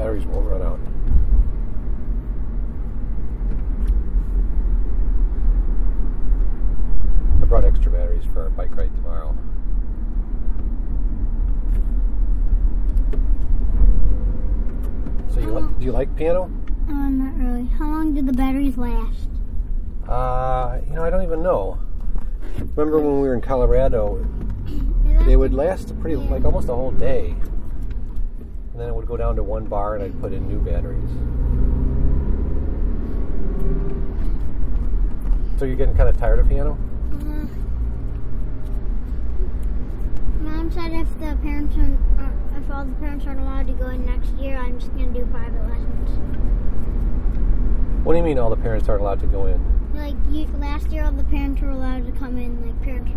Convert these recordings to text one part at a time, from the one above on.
batteries won't run out. I brought extra batteries for our bike ride tomorrow. So you like? Do you like piano? Uh, not really. How long did the batteries last? Uh, you know, I don't even know. Remember when we were in Colorado? They would last pretty, like almost a whole day, and then it would go down to one bar, and I'd put in new batteries. So you're getting kind of tired of piano? Uh, Mom said if the parents are, uh, if all the parents aren't allowed to go in next year, I'm just gonna do private lessons. What do you mean all the parents aren't allowed to go in? Like you, last year, all the parents were allowed to come in. Like parents,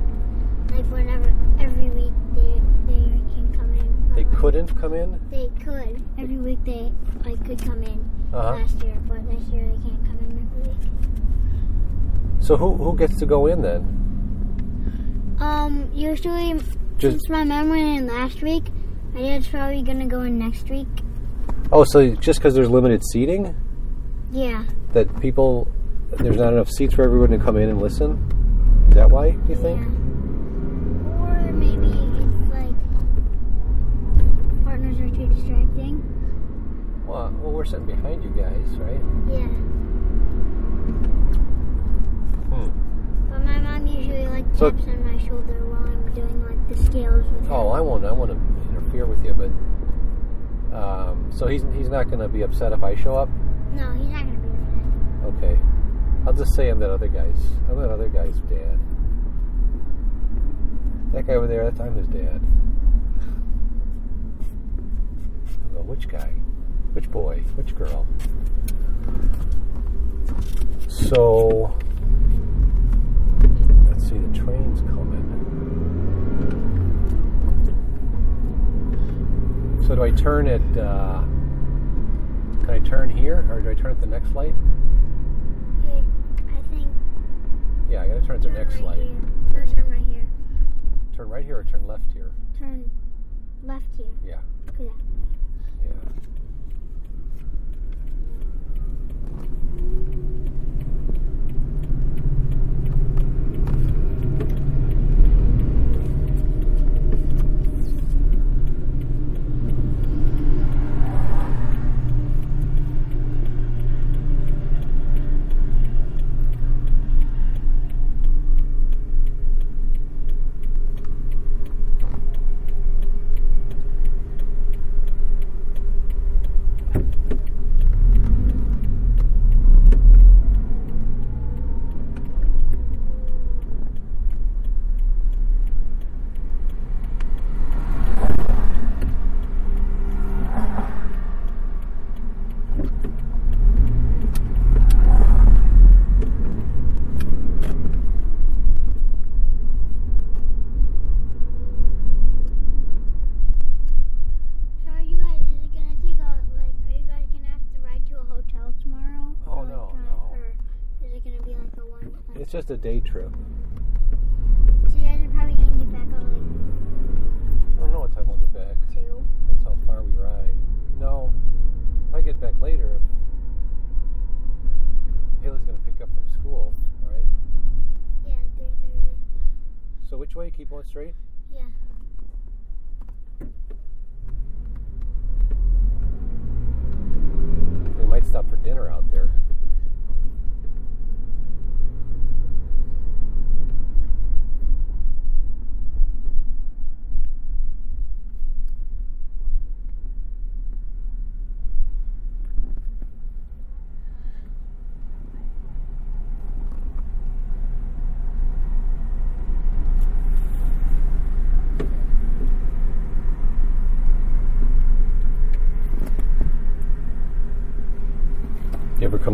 like whenever every week they they They couldn't come in? They could every week. They like could come in Uh-huh. last year, but this year they can't come in every week. So who who gets to go in then? Um, usually, Just since my mom went in last week, my dad's probably gonna go in next week. oh, so just because there's limited seating, Yeah. that people there's not enough seats for everyone to come in and listen. Is that why you think? Yeah. Or maybe it's like partners are too distracting. Well, well, we're sitting behind you guys, right? Yeah. Hmm. But my mom usually like So- taps on my shoulder while I'm doing like the scales with Oh, her. I won't. I won't interfere with you, but um, so he's he's not going to be upset if I show up. No, he's not gonna be upset. Okay, I'll just say I'm that other guy's. I'm that other guy's dad. That guy over there. That's I'm his dad. Well, which guy? Which boy? Which girl? So let's see. The train's coming. So do I turn at? Uh, can I turn here, or do I turn at the next light? Hey, I think. Yeah, I gotta turn at the next right light. Here. Or turn right here. Turn right here or turn left here? Turn left here. Yeah, Yeah. yeah. So are you guys? Is it gonna take a like? Are you guys gonna have to ride to a hotel tomorrow? Oh, Or, like, no, drive- no. Or is it gonna be like a one? Like, It's just a day trip. so you guys are probably gonna get back at like I don't know what time we'll get back. two. That's how far we ride. No, if I get back later, Haley's gonna pick up from school, right? Yeah, three thirty. So which way? Keep going straight. Yeah. We might stop for dinner out there.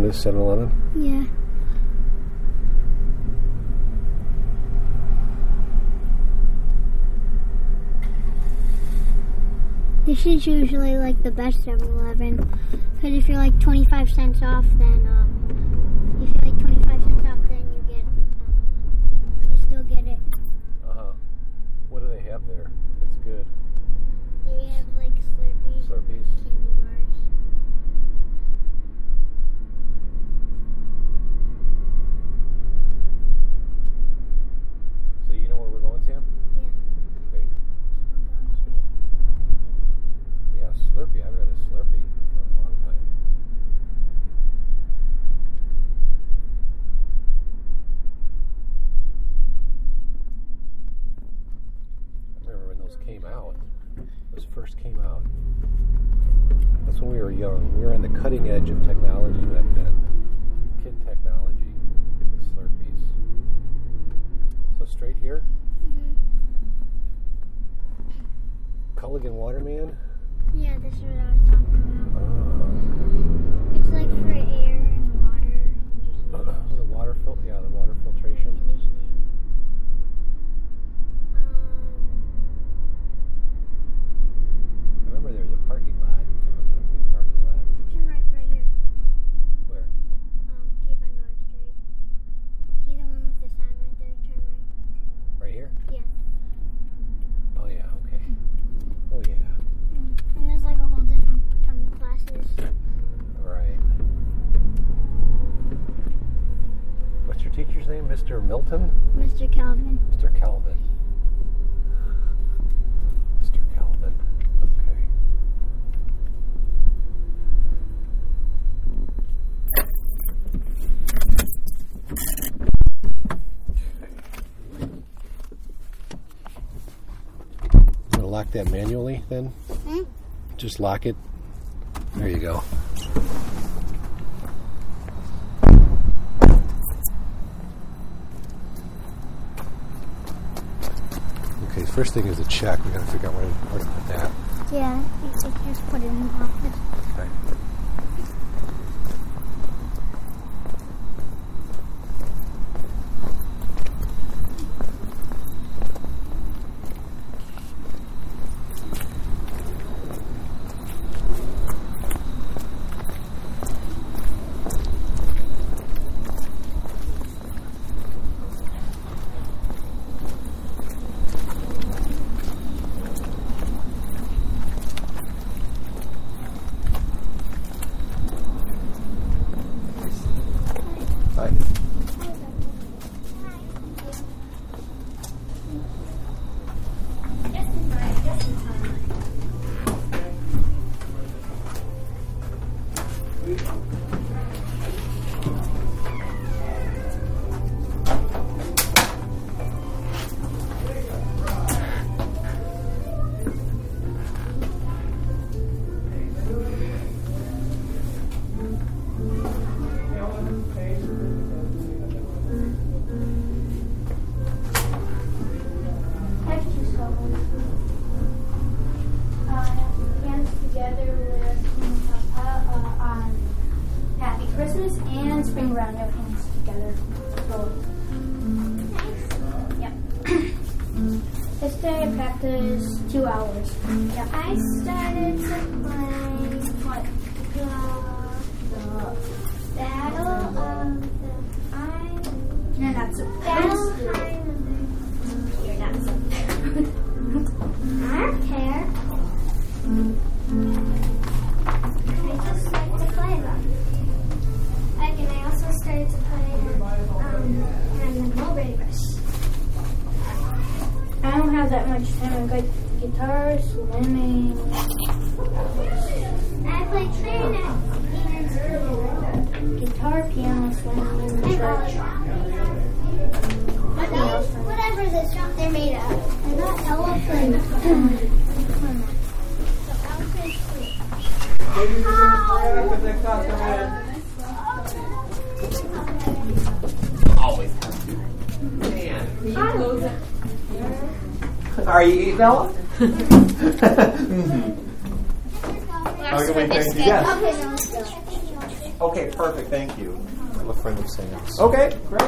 You to 7 Eleven? Yeah. This is usually like the best 7-Eleven because if you're like 25 cents off, then um, Milton? Mr. Calvin. Mr. Calvin. Mr. Calvin. Okay. Okay. going to lock that manually then? Hmm? Just lock it. There you go. First thing is the check. We gotta figure out where to, where to put that. Yeah, you just put it in the box. Mm-hmm. Okay, perfect. Thank you. I'm of. Okay, great.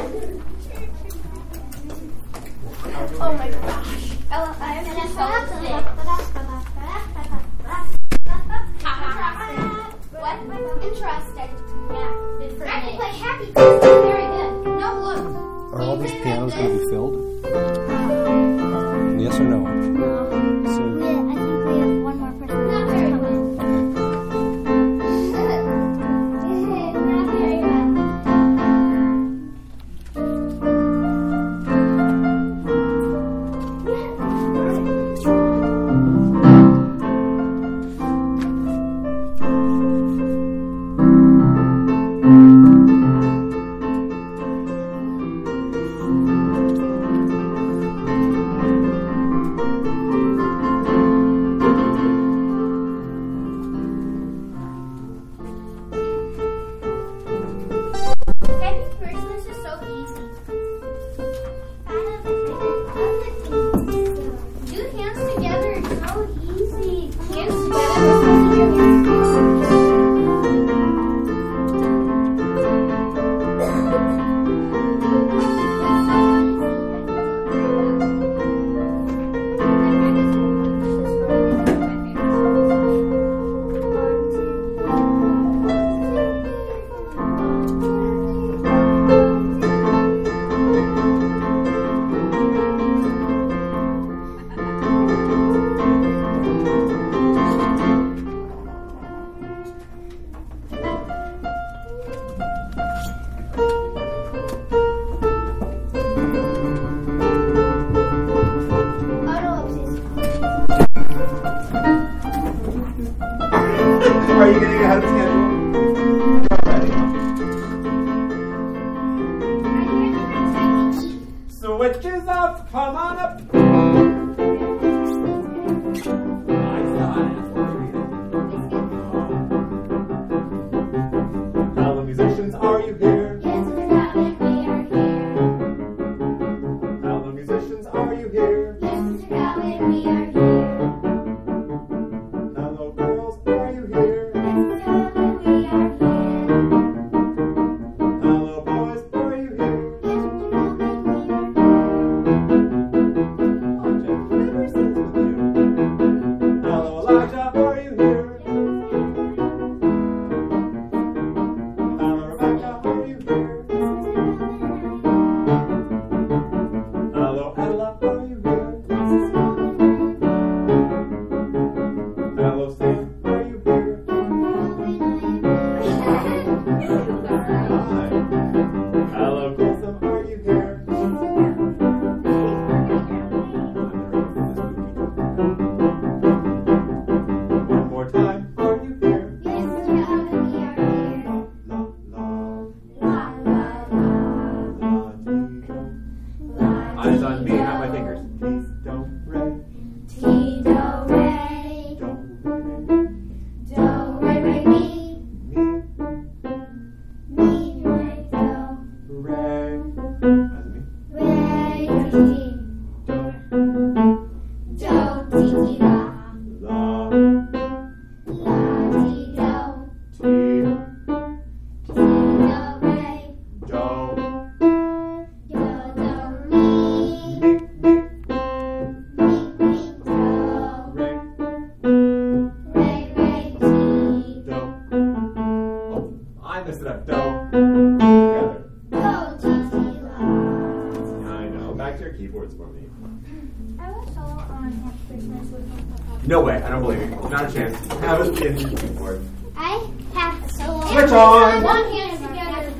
No way. I don't believe you. Not a chance. Have a keyboard. I have so Switch on. One hand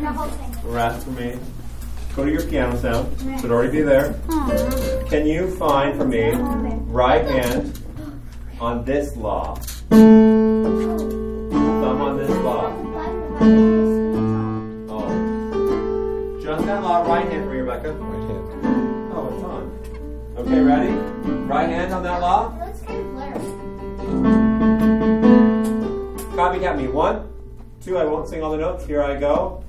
the whole thing. Rest for me. Go to your piano sound. Should already be there. Can you find for me right hand on this la? Thumb on this la. Oh. Just that la, right hand for you, Rebecca. Right hand. Oh, it's on. Okay, ready? Right hand on that la. Copycat me. One, two, I won't sing all the notes. Here I go.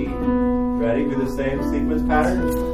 Ready? Do the same sequence pattern.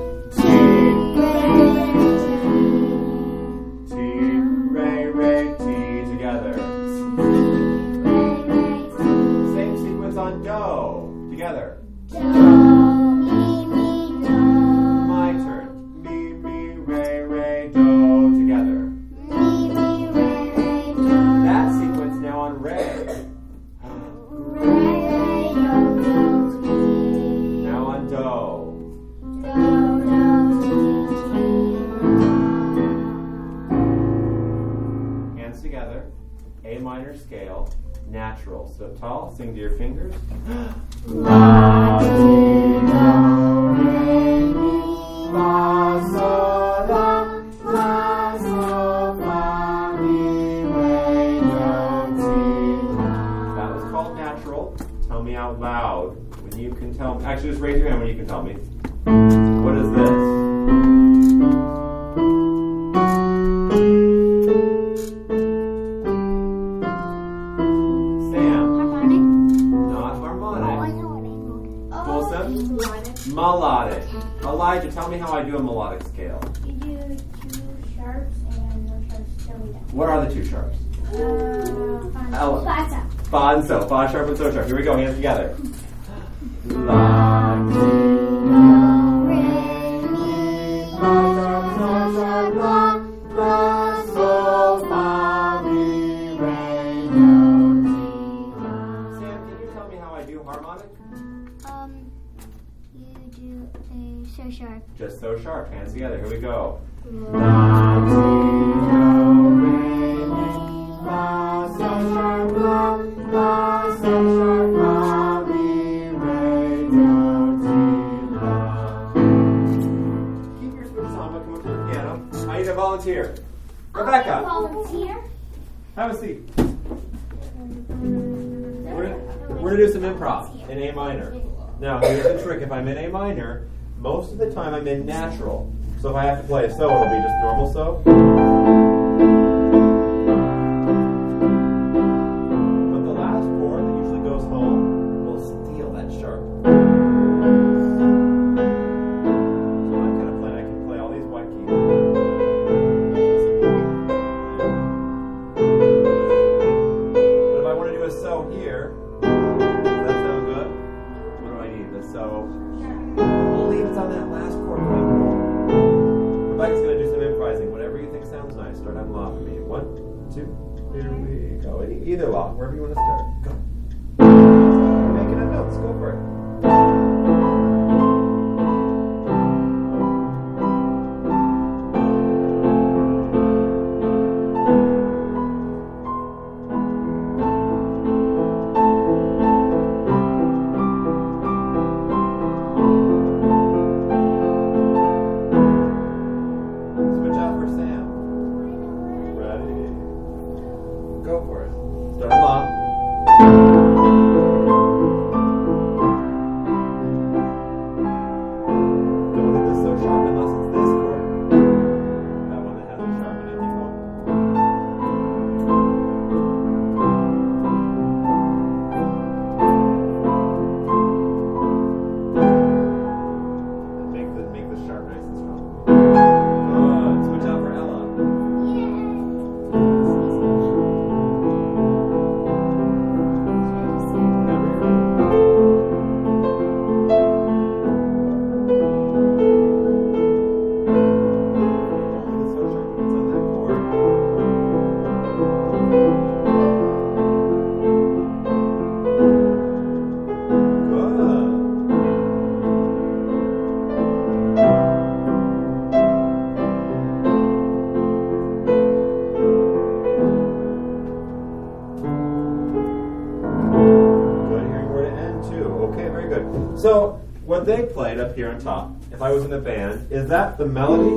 Is that the melody,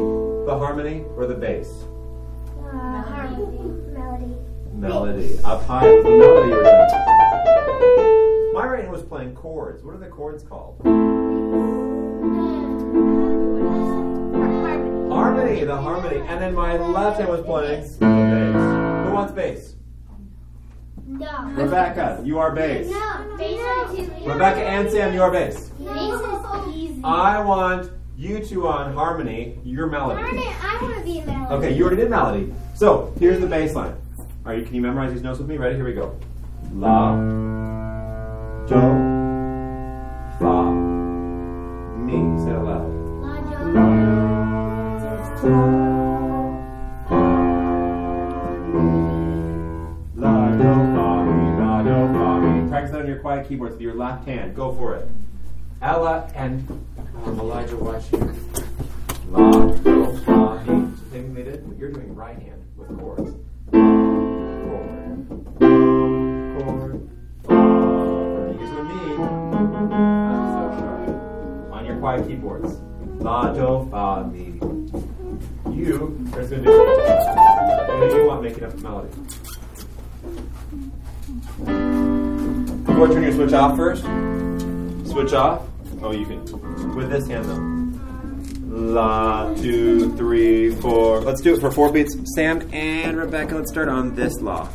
the harmony, or the bass? The harmony. Melody. Melody. Up high is the melody doing. My right hand was playing chords. What are the chords called? Harmony, the harmony. And then my left hand was playing the bass. Who wants bass? No. Rebecca, you are bass. No. Bass is too Rebecca and Sam, you are bass. Bass is easy. I want you two on harmony, your melody. Harmony, I want to be melody. Okay, you already did melody. So here's the bass line. All right, can you memorize these notes with me? Ready? Here we go. La, do, fa, mi. Say it loud. La, do, fa, mi, la, do, fa, mi. Practice that on your quiet keyboards with your left hand. Go for it. Ella and um, Elijah, here. La, do, fa, mi. Same thing they did. You're doing right hand with chords. Chord. Chord. Fa. Use sharp. On your quiet keyboards. La, do, fa, mi. You, there's going to be. Do you want making up the melody? Before turn your switch off first. Switch off. Oh, you can. With this hand though. La, two, three, four. Let's do it for four beats. Sam and Rebecca, let's start on this la.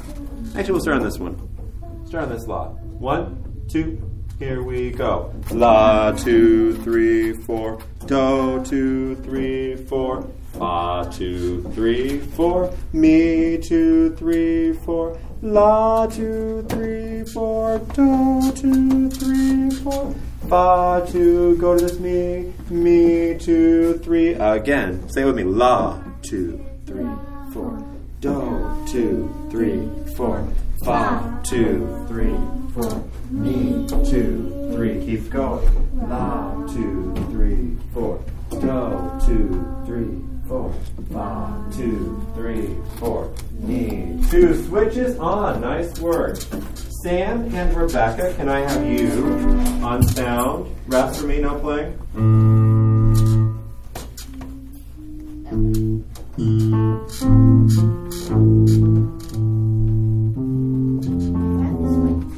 Actually, we'll start on this one. Start on this la. One, two, Here we go. La, two, three, four. Do, two, three, four. Fa, two, three, four. Mi, two, three, four. La, two, three, four. Do, two, three, four. Fa, two. Go to this mi. Mi, two, three. Again. Say it with me. La, two, three, four. Do, two, three, four. Fa, two, three, four. Two, three. Keep going. La, two, three, four. Do, two, three, four. Fa, two, three, four. Two. Switches on. Nice work. Sam and Rebecca, can I have you on sound? Rest for me, no playing?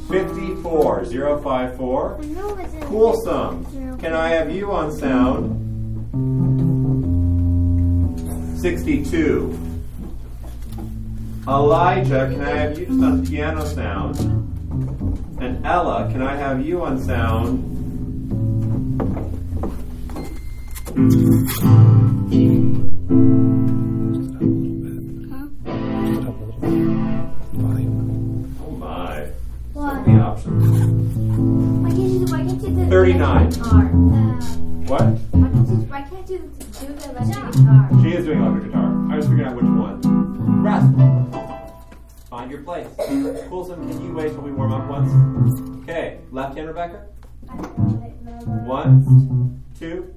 Fifty-four, zero five four. It's a Can I have you on sound? 62. Elijah, can I have you just on piano sound? And Ella, can I have you on sound? Just up a little bit. Just up a little bit. Volume. Oh my. What? The options. Why can't you, why can't you do the 39. guitar? What? Why can't you, why can't you do the electric Your place. Coulson, can you wait till we warm up once? Okay. Left hand, Rebecca. One, two.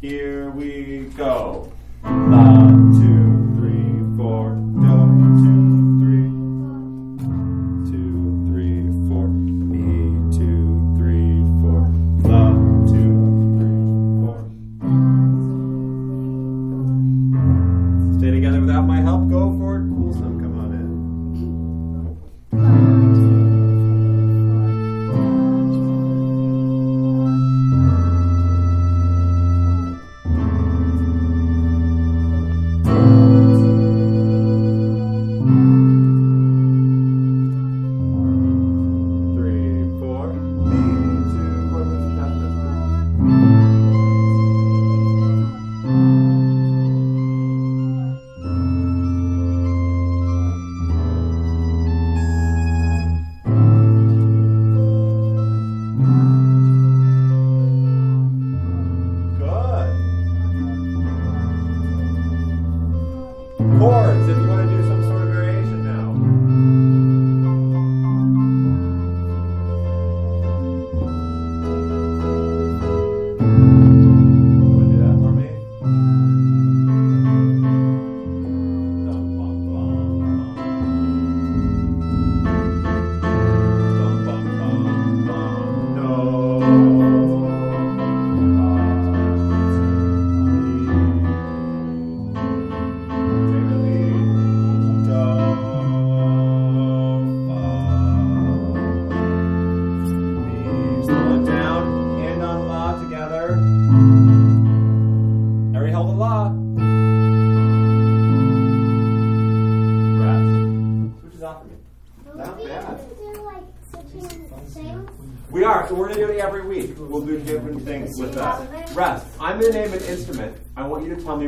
Here we go. La, two, three, four.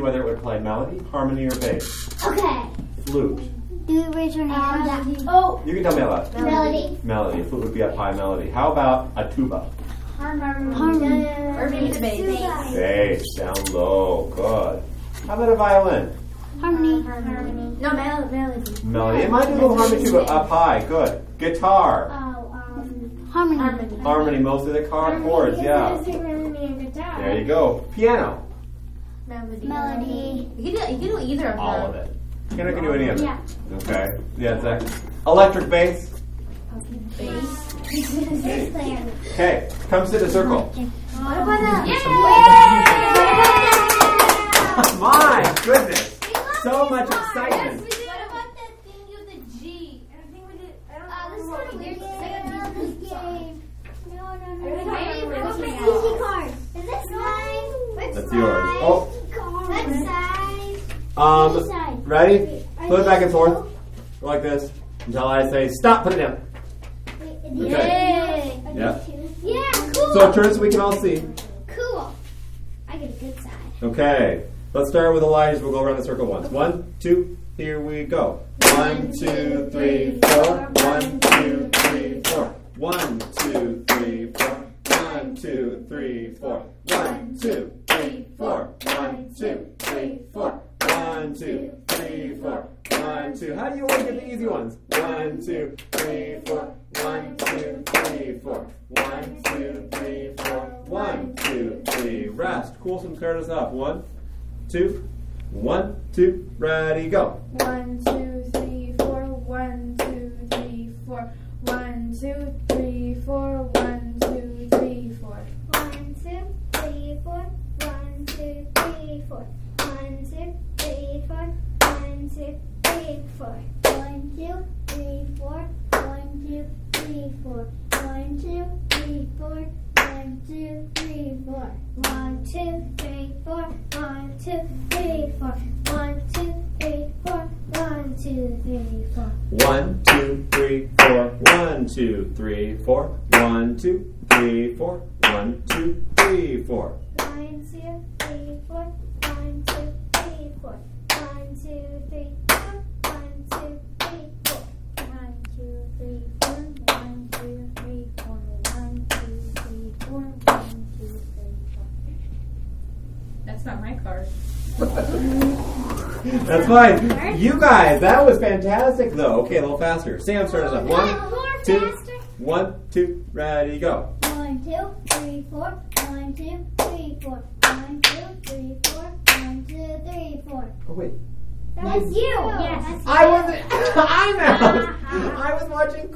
Whether it would play melody, harmony, or bass. Okay. Flute. Do you raise your hand? Oh, You can tell me about Melody. melody. Flute would be up high melody. How about a tuba? Harmony. or maybe the bass. Bass, down low. Good. How about a violin? Harmony. Harmony. No, mel- melody. Melody. It might be a little harmony too, but up high. Good. Guitar. Oh, um, harmony. Harmony. Harmony, mostly the car chords. Yeah. There you go. Piano. Melody. Melody. You can do, you can do either of them. All of it. Piano can do any of it. Yeah. Okay. Yeah, Zach. Electric bass. Bass. Okay. Come sit in a circle. What about the... My goodness. So much excitement. What about the thing of the G? I think we did. I don't Uh, this is know. weird this. No, no, no. really no. don't remember What's my this easy now. card? Is this mine? That's yours. Oh. What size? Um, ready? Put it back and forth. Go like this until I say stop. Put it down. Okay. Yay. Yeah. Two. Yeah, cool. So turn so we can all see. cool. I get a good side. Okay. Let's start with Elijah. We'll go around the circle once. One, two, here we go. One, two, three, four. One, two, three, four. One, two, three, four. One, two, three, four. One, two, three, four. One, two, three, four. One, two, three, four. One, two. How do you always get the easy ones? One, two, three, four. One, two, three, four. One, two, three, four. One, two, three. Rest. Coulson, start us off. One, two, one, two, ready, go. One, two, three, four. One, two, three, four. One, two, three, four. One, two, three, four. One, two, three, four. One, two, three, four. One, two, three, four. One, two, three, four. One, two, three, four. One, two, three, four. One, two, three, four. One, two, three, four. One, two, three, four. One, two, three, four. One, two, three, four. One, two, three, four. One, two, three, four. One, two, three, four. One, two, three, four. One, two, three, four. One, two, three, four. One, two, That's fine. You guys, that was fantastic, though. Okay, a little faster. Sam, start us off. More One, two, one, two, ready, go. One, two, three, four. One, two, three, four. One, two, three, four. One, two, three, four. Oh wait, That was you. Yes. I wasn't. I'm out. I was watching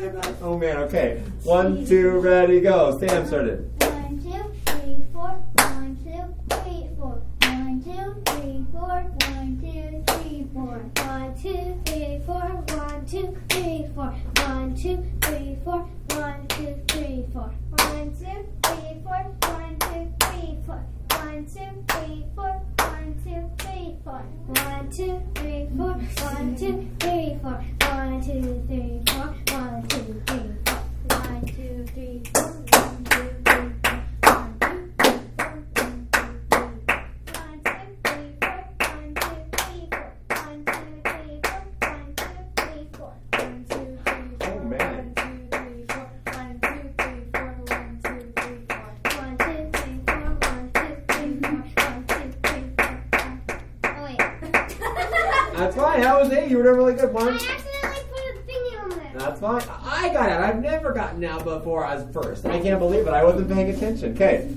play back. Oh man. Okay. One, two, ready, go. Sam started. One, two, three, four. One, two, three, four. One, two, three, four. One, two, three, four. One, two, three, four. One, two, three, four. One, two, three, four. One, two, three, four. One, two, three, four. One, two, three, four. One, two, three, four. One, two, three, four. One, two, three, four. One, two, three, four. One, two, three, four. One, two, three, four. One, two, three, four. Fine. I got it. I've never gotten out before as first. I can't believe it. I wasn't paying attention. Okay.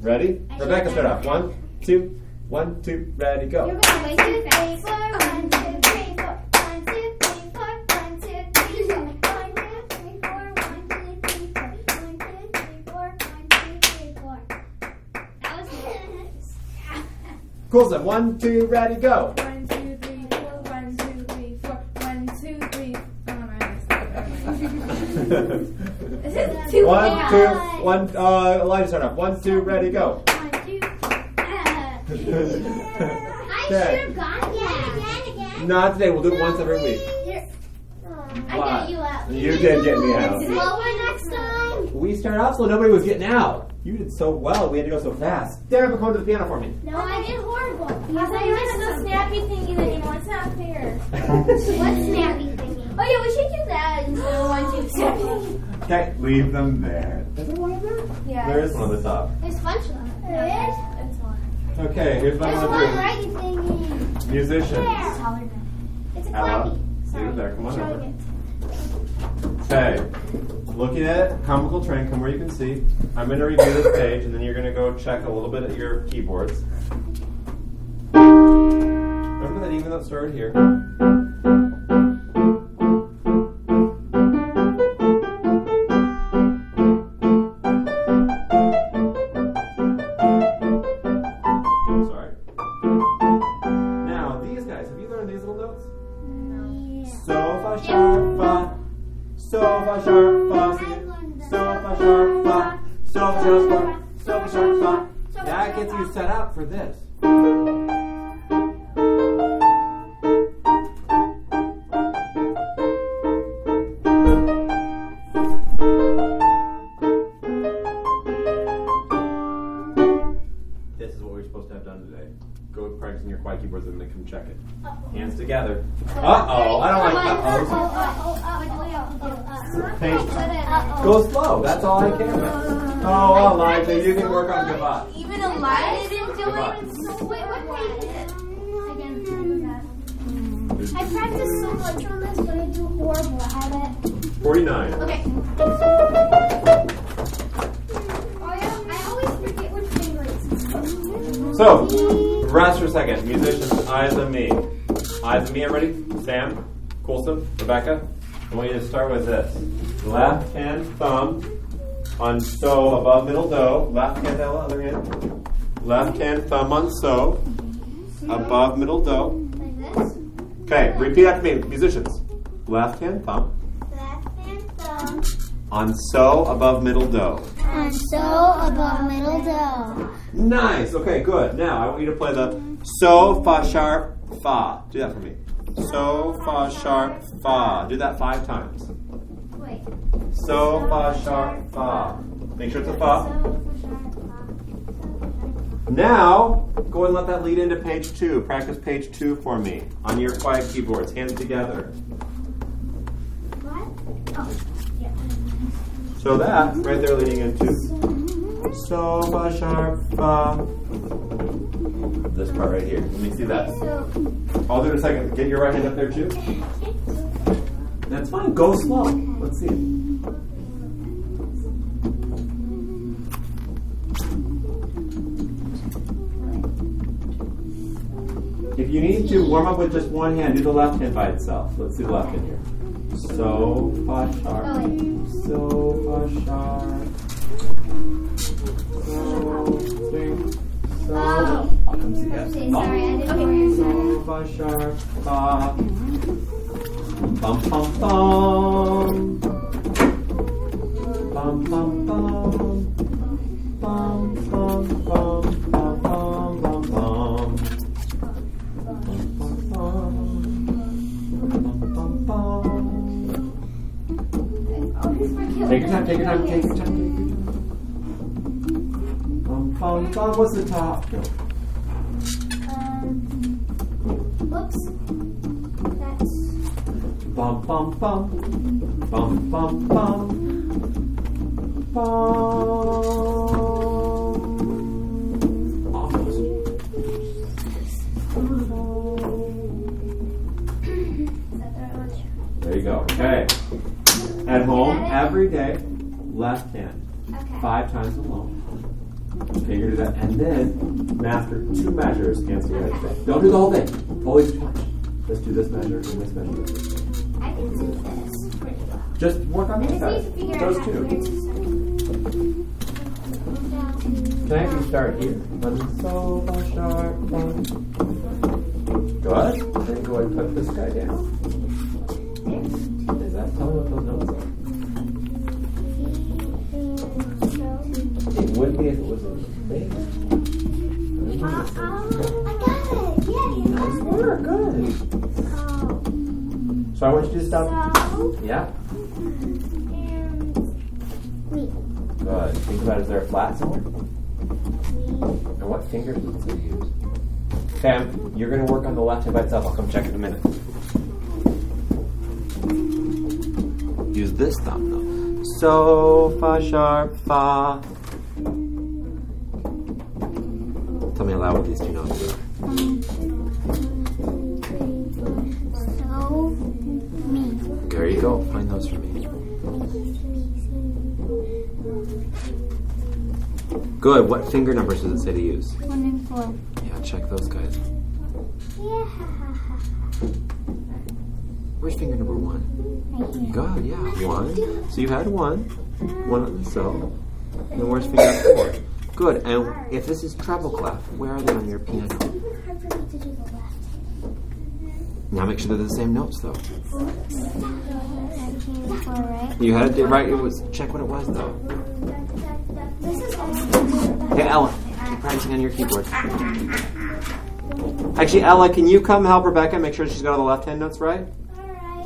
Ready? Rebecca, start off. One, two, one, two, ready, go. You're going way too fast. One, two, three, four. One, two, three, four. One, two, three, four. One, two, three, four. One, two, three, four. One, two, three, four. One, two, three, four. That was nice. Coulson, one, two, ready, go. This is too One, fast. two, one. Uh, Elijah, start off. One, two, ready, go. One, two. I should have gone again, again, again. Not today. We'll do it once every week. I got you out. You did get me out. Slower next time. We started off slow. Nobody was getting out. You did so well. We had to go so fast. Derek, come to the piano for me. No, I did horrible. I thought you missed the snappy thingy that you know it's not fair. What snappy thingy? Oh yeah, we should do that instead of one. Okay, leave them there. Is there one of them? Yeah. There is one on the top. There's a bunch of them. There is. It's one. Okay, here's what There's I'm one gonna right thingy. do. Musicians. There. It's a Ella, clappy. leave it there. Come on Showing over. it. Okay. Looking at comical train, come where you can see. I'm going to review this page, and then you're going to go check a little bit at your keyboards. Remember that even though it started here. Start with this. Left hand thumb on so above middle do. Left hand, Ella, other hand. Left hand thumb on so above middle do. Like this. Okay, repeat after me, musicians. Left hand thumb Left hand thumb. on so above middle do. On so above middle dough. Nice. Okay, good. Now I want you to play the so fa sharp fa. Do that for me. So fa sharp fa. Do that five times. Wait. So fa sharp fa. Make sure it's a fa. Now go and let that lead into page two. Practice page two for me on your quiet keyboards. Hands together. What? Oh, yeah. So that right there leading into so fa sharp fa. This part right here. Let me see that. So, I'll do it in a second. Get your right hand up there too. That's fine. Go slow. Let's see it. If you need to warm up with just one hand, do the left hand by itself. Let's see the left hand here. So fa sharp. oh. So fa sharp. I'll come see. Okay, sorry, I didn't you sharp fa. Bum bum bum. Bum bum bum. Bum bum bum Take your time, take your time, take your time, take your. Bum bum bum. What's the top? Um, whoops. That's. Bum bum bum. Bum bum bum. Bum. Almost. Is that the right one? There you go. Okay. At home, every day, left hand. Okay. Five times alone. Figure it out. And then master two measures together today. Don't do the whole thing. Always punch. Let's do this measure and this measure. I can do this pretty well. Just work on this just need to side. Those out two. Can I you start here? On so sharp. Good. Then go ahead and put this guy down. Is that tell me what those notes are? Would be if it was a thing. Uh, I got it. Yay. Nice work. Good. So I want you to stop. So, Yeah. and. Good. Think about is there a flat somewhere? And what finger does it use? Sam, you're going to work on the left hand by itself. I'll come check in a minute. Use this thumb though. So fa sharp fa. Aloud what these two notes are. There you go. Find those for me. Good. What finger numbers does it say to use? One and four. Yeah, check those guys. Yeah. Where's finger number one? Right. God, yeah, one. So you had one, one on the so. And where's finger four? Good. And if this is treble clef, where are they on your piano? Hard for me to do the left. Now make sure they're the same notes, though. You had it right. It was check what it was, though. This is also. Hey, Ella, keep practicing on your keyboard. Actually, Ella, can you come help Rebecca make sure she's got all the left-hand notes right?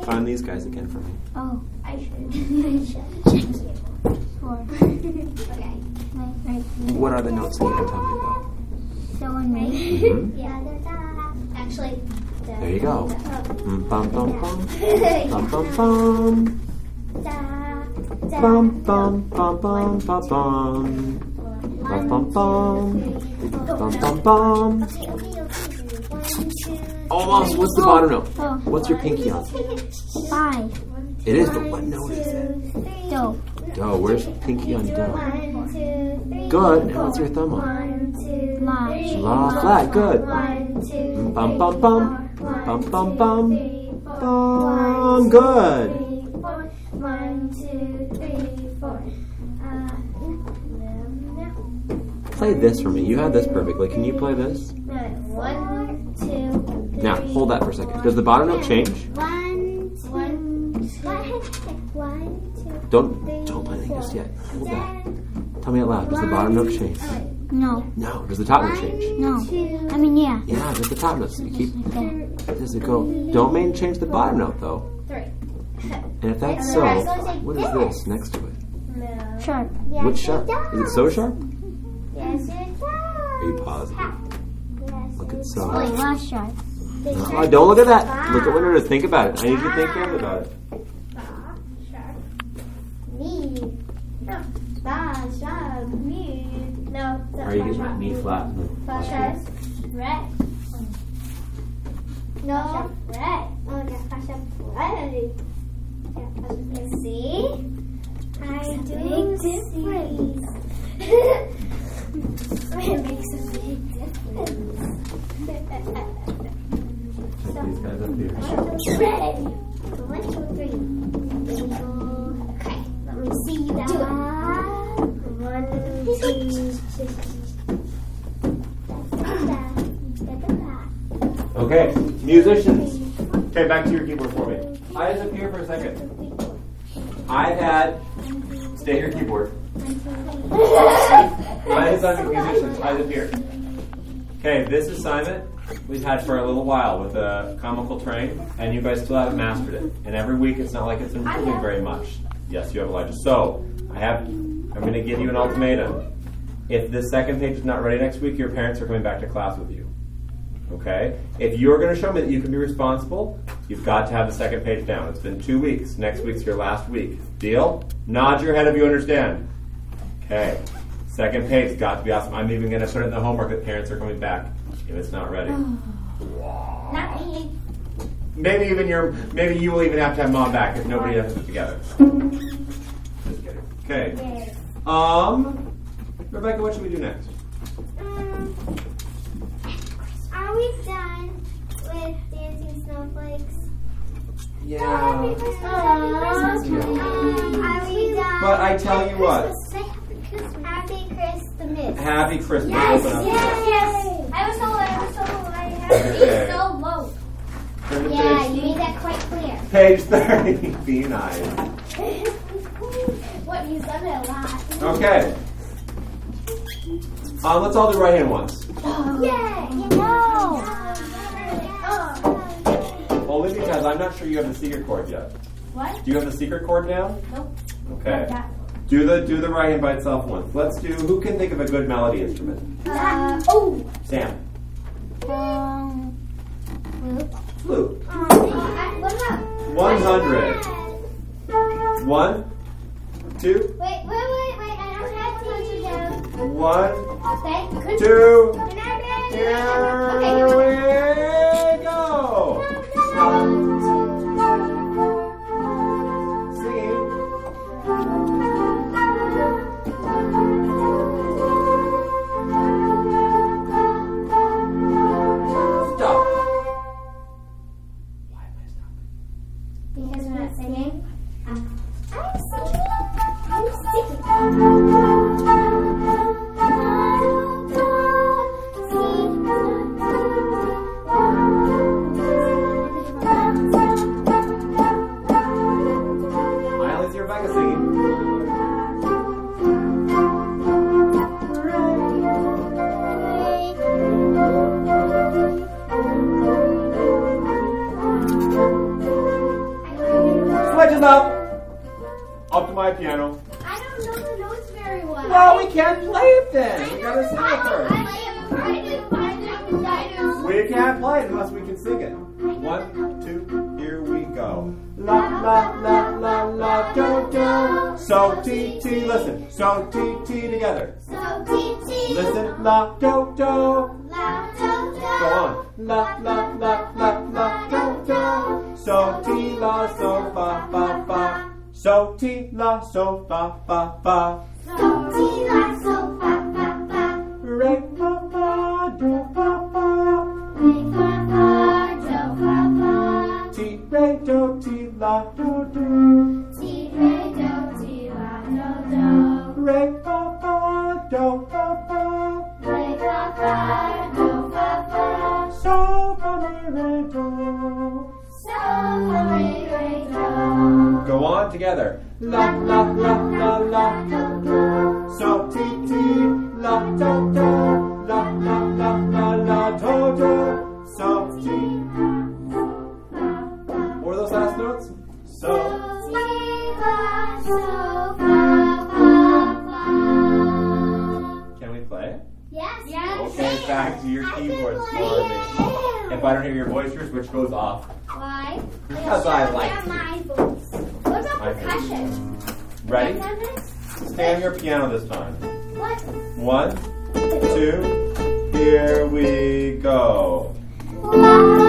Find these guys again for me. Oh, I should. I should. four. okay. Right, right. What are the notes that you can tell about? So and me. Mhm. Yeah. And actually. There you go. Bum bum bum. Bum Bum bum bum. Bum bum bum bum bum bum. Bum bum bum. Bum bum bum. Okay, okay, okay. One, two, Almost. What's the bottom note? What's your pinky on? Five. It is, but what note is it? three. Do. Do. Where's pinky on do? Three. Good. Now what's your thumb on? One, two, La. La flat. Good. One, two, Bum bum bum. Bum One, bum two, bum. three, four. Bum. Good. three, four. Four. No, no. Play this for me. You had this perfectly. Can you play this? One, two, three, Now hold that for a second. Does the bottom note change? One, two, one, two, Don't don't play anything just yet. Hold that. Tell me out loud. Does the bottom note change? No. No. Does the top note change? No. I mean, yeah. Yeah. Does the top note? So you keep. Does it go? Don't main change the bottom note though. three. And if that's so, what is this next to it? Sharp. Which sharp? Is it so sharp? Yes, it does. Are you positive? Yes, Look at so. Wait, last sharp. does. Uh, oh, don't look at that. Look at what it is. Think about it. I need you to think about it. Ba, sharp. Me. No. Ba, sharp. Me. No. it's not Are you ba, getting sharp. that knee flat? Ba, sharp. Red. No. Red. Oh, yeah. Ba, sharp. Red. Yeah. See? I do see. it makes a big difference. Check these guys up here. Ready. One, two, three. There we go. Okay, let me see that. One, two. Okay, musicians. Okay, back to your keyboard for me. Eyes up here for a second. I had. Stay here, keyboard. On your musicians. Eyes up here. Okay, this assignment we've had for a little while with a comical train, and you guys still haven't mastered it. And every week, it's not like it's improving very much. Yes, you have Elijah. So I have. I'm going to give you an ultimatum. If the second page is not ready next week, your parents are coming back to class with you. Okay? If you're going to show me that you can be responsible, you've got to have the second page down. It's been two weeks. Next week's your last week. Deal? Nod your head if you understand. Okay. Second page got to be awesome. I'm even going to put it in the homework that parents are coming back if it's not ready. Not me. Maybe even your maybe you will even have to have mom back if nobody has it together. Just kidding. Okay. Um, Rebecca, what should we do next? Um, are we done with dancing snowflakes? Yeah. Happy Christmas, happy Christmas. Are we done? But I tell you what. Happy Christmas. Happy Christmas. Yes, yes, yes. I was so low, I was so low. I have to Okay. be so low. Turn to Yeah, page, you made that quite clear. page 30. Be nice. what, you said it a lot. Okay. Um, let's all do right hand ones. Yeah, you know. Oh. Only because I'm not sure you have the secret chord yet. What? Do you have the secret chord now? Nope. Okay. Do the do the right hand by itself once. Let's do. Who can think of a good melody instrument? Uh, oh. Sam. Um, Flute. What about? One hundred. One, two, Wait, wait, wait, wait. I don't have to you down. one, Okay. Two. Can I Here Okay. T T together. Listen la do do. Go on. La la la la la do do. So T la so fa fa fa. So T la so fa fa fa. So ti la Re fa fa do fa fa. T re do T la do do. Re fa fa do fa fa. So fa mi re do. Go on together. La la la la la. So ti ti la do do. La la la back to your keyboards for me. If I don't hear your voice, your switch goes off. Why? Because I like my voice. What about My percussion? Ready? Stay on your piano this time. What? One, two, here we go. Did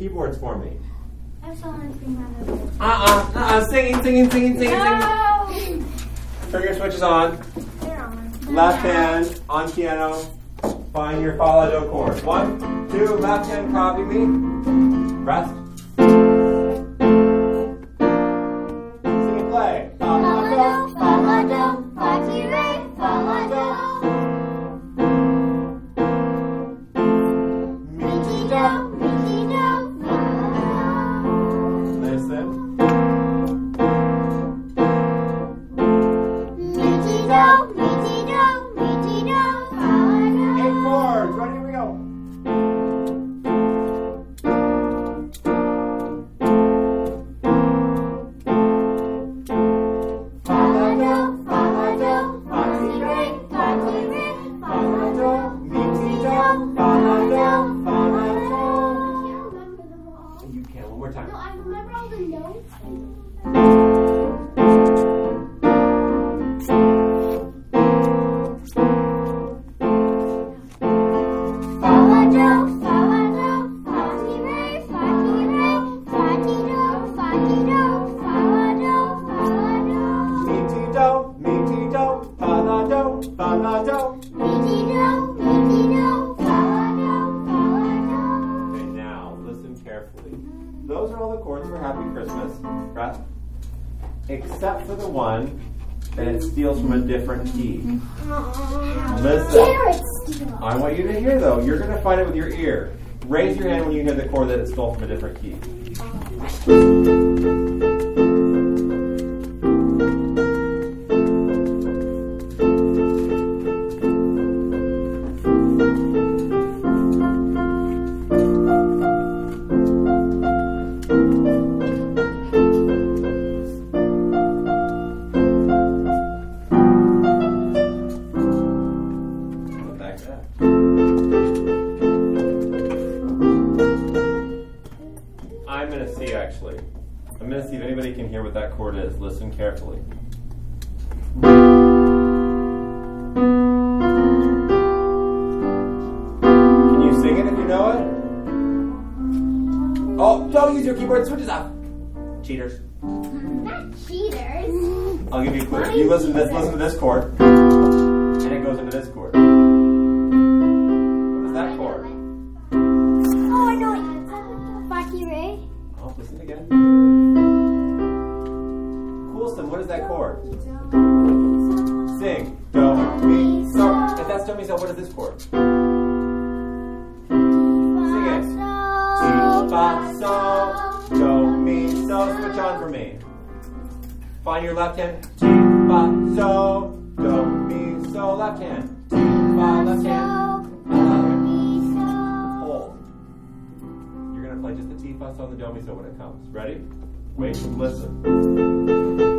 keyboards for me. want you to hear, though. You're going to find it with your ear. Raise your hand when you hear the chord that it's stole from a different key. just the T fuss on the dummy so when it comes. Ready? Wait, listen.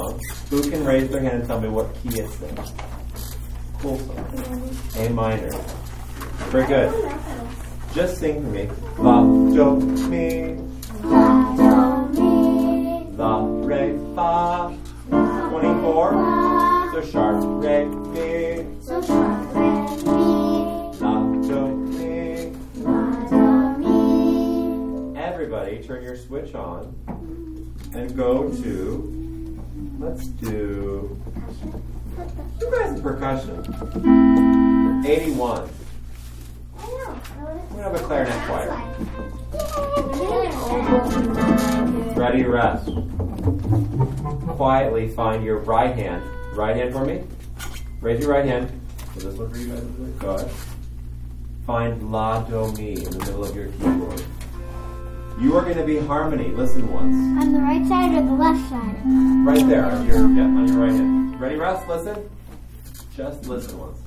Um, song, who can raise their hand and tell me what key it's in? Cool song. A minor. Very good. Just sing for me. La, do, mi, la, do, mi. La, re, fa. 24. So sharp, re, mi, So sharp, red, me, la, do, mi. la, do, me. Everybody, turn your switch on and go to. Let's do. Who has percussion? 81. I know. We're gonna have a clarinet choir. Ready, rest. Quietly find your right hand. Right hand for me. Raise your right hand. So this one for you guys. Go ahead. Find La Do Mi in the middle of your keyboard. You are going to be harmony. Listen once. On the right side or the left side? Right there, on your, yeah, on your right hand. Ready, rest? Listen. Just listen once.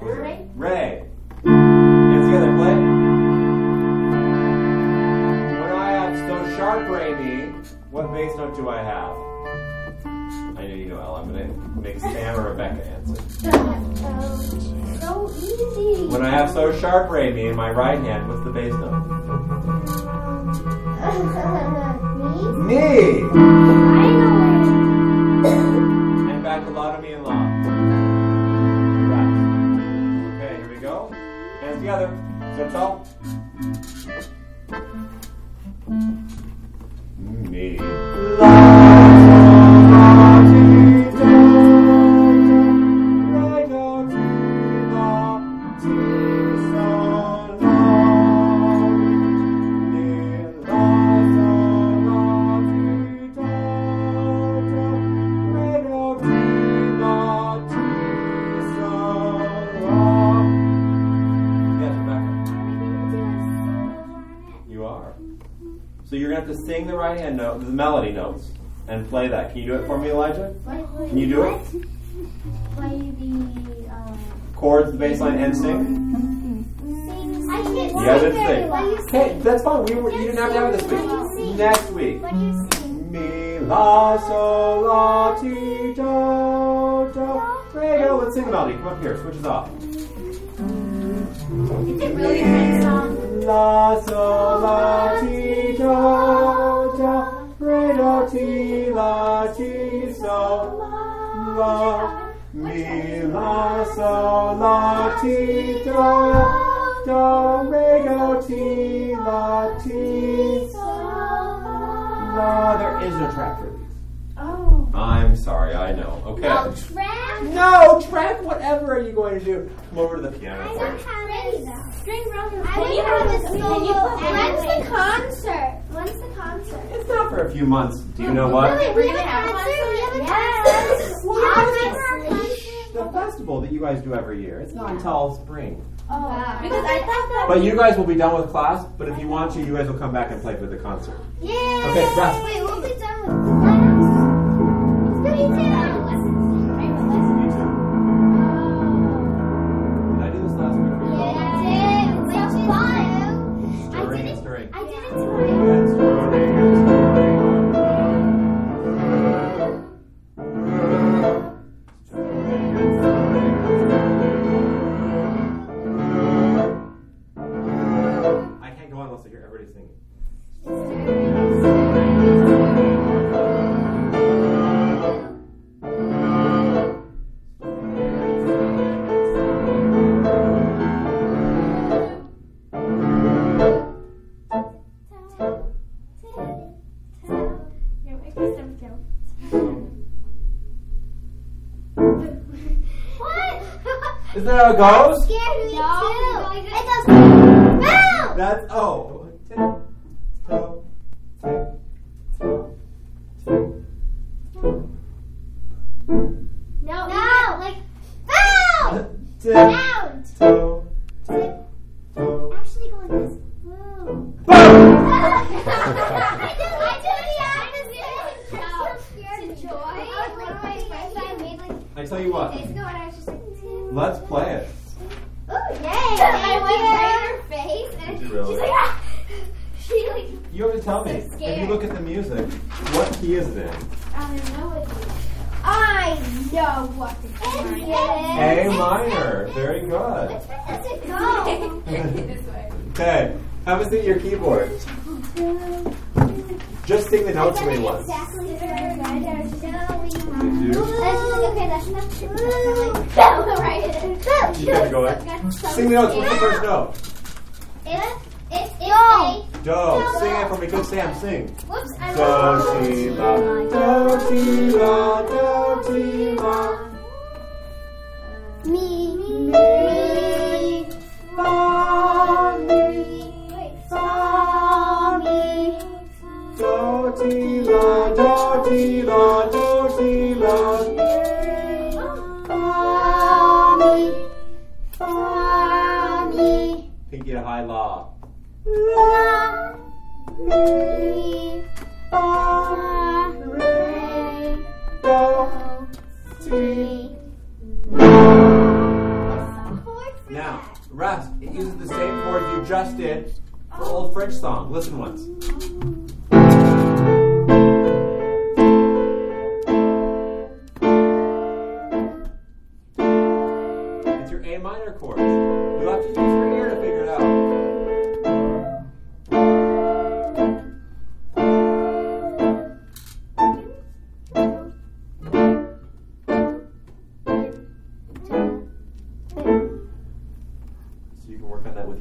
Ray. Ray. Hands together, play. When I have So Sharp Re Mi, what bass note do I have? I know you know Ella. I'm going to make Sam or Rebecca answer. So easy. When I have So Sharp Re Mi in my right hand, what's the bass note? Me? Me! Can you do it for me, Elijah? it. Can you do it? Play the, um, Chords, the bass line, and sing. sing. I can't Yeah, sing that's very Okay, that's fine. We were, you didn't have to have it this week. Next week. What do you sing? Mi la sol la ti do do re do. Let's sing the melody. Come up here. Switch us off. It's a really good song. La sol la ti do do re do ti la ti so la mi la sol la ti do do re do ti la ti la. There is no. Oh. I'm sorry. I know. Okay. No track? No track. Whatever are you going to do? Come over to the piano. for me. String round I Can you have have a a solo solo? and When's a the concert? When's the concert? It's not for a few months. Do you know what? Really? We have gonna a have concert. concert? We have a Yes. concert. crucible that you guys do every year. It's not until spring. Oh, ah, because I thought that. But you guys will be done with class. But if you want to, you guys will come back and play for the concert. Yeah. Okay, Russ. Wait, we'll be done with class. Is that how it goes? Scared me No. too. It does. No. That's oh. Notes. What's the first note? It's it's it's Do. Sing it for me. Good Sam. Sing. Whoops, I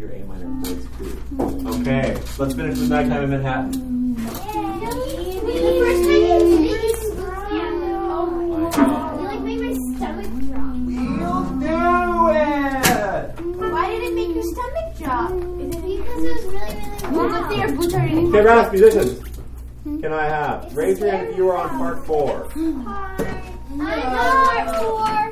your A minor chords too. Okay, let's finish with Nighttime in Manhattan. The first time you did it, you my You like made my stomach drop. We'll do it! Why did it make your stomach drop? Is it because it was really, really What's your blue turning? Okay, Ras, musicians. Can I have? Raise your hand if you are on part four. I'm not four.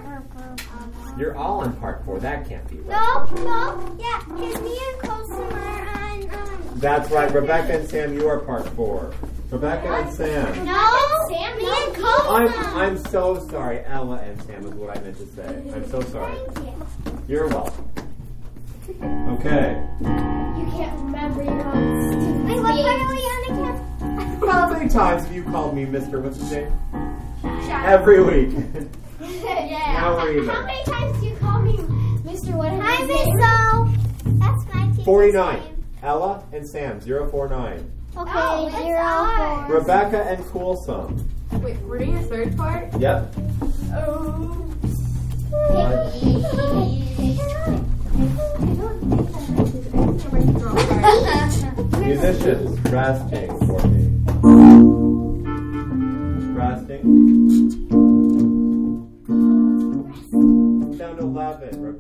You're all on part four. That can't be right. No, no, yeah, because me and Colson are on, um, That's right. Rebecca and Sam, you are part four. Rebecca and Sam. no, Sam, me and Colson. I'm I'm so sorry. Ella and Sam is what I meant to say. I'm so sorry. You're welcome. Okay. You can't remember your own Wait, what part are we on again? How many times have you called me Mr. What's his name? Every week. yeah. Now we're even. Mr. What? Hi, Miss So. That's my teacher's 49. name. Ella and Sam, 049. Okay, Oh, that's zero, ours. four. Rebecca and Colson. Wait, we're doing a third part? Yep. Oh. Musicians, resting for me.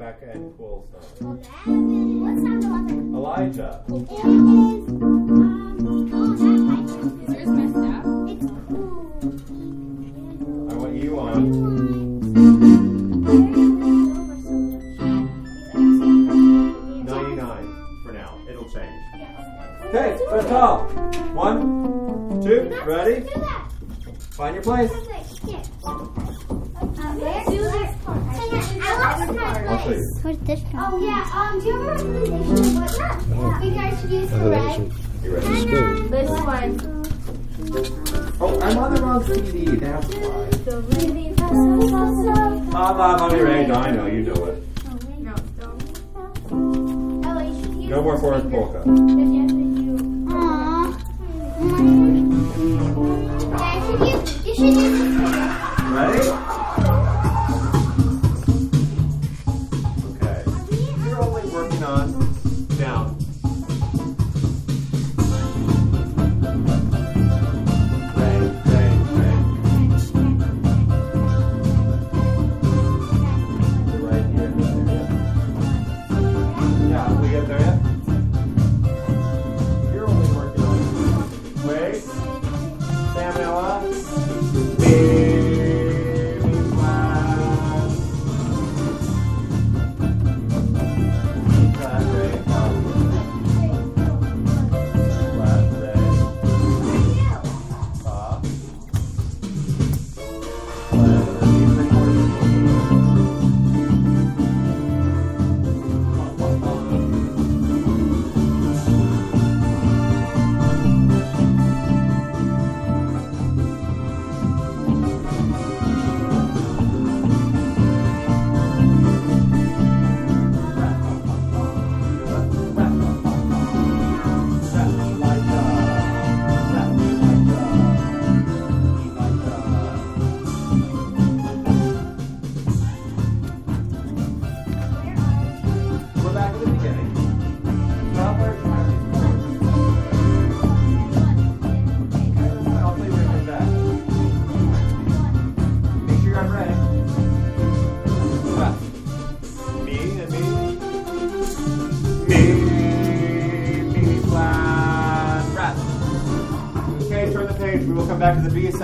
Rebecca and Quill sound? Elijah. It is, um, oh, messed up? It's cool. I want you on. Ninety-nine for now. It'll change. Okay, let's go. One, two, ready? Find your place. Oh, yeah. Um, do you have a recommendation of what We guys use the red. This one. Oh, I'm on the wrong CD. That's why. Mom, Mom, I'll be ready. No, I know. You know it. No more Forest Polka. Aww. Ready?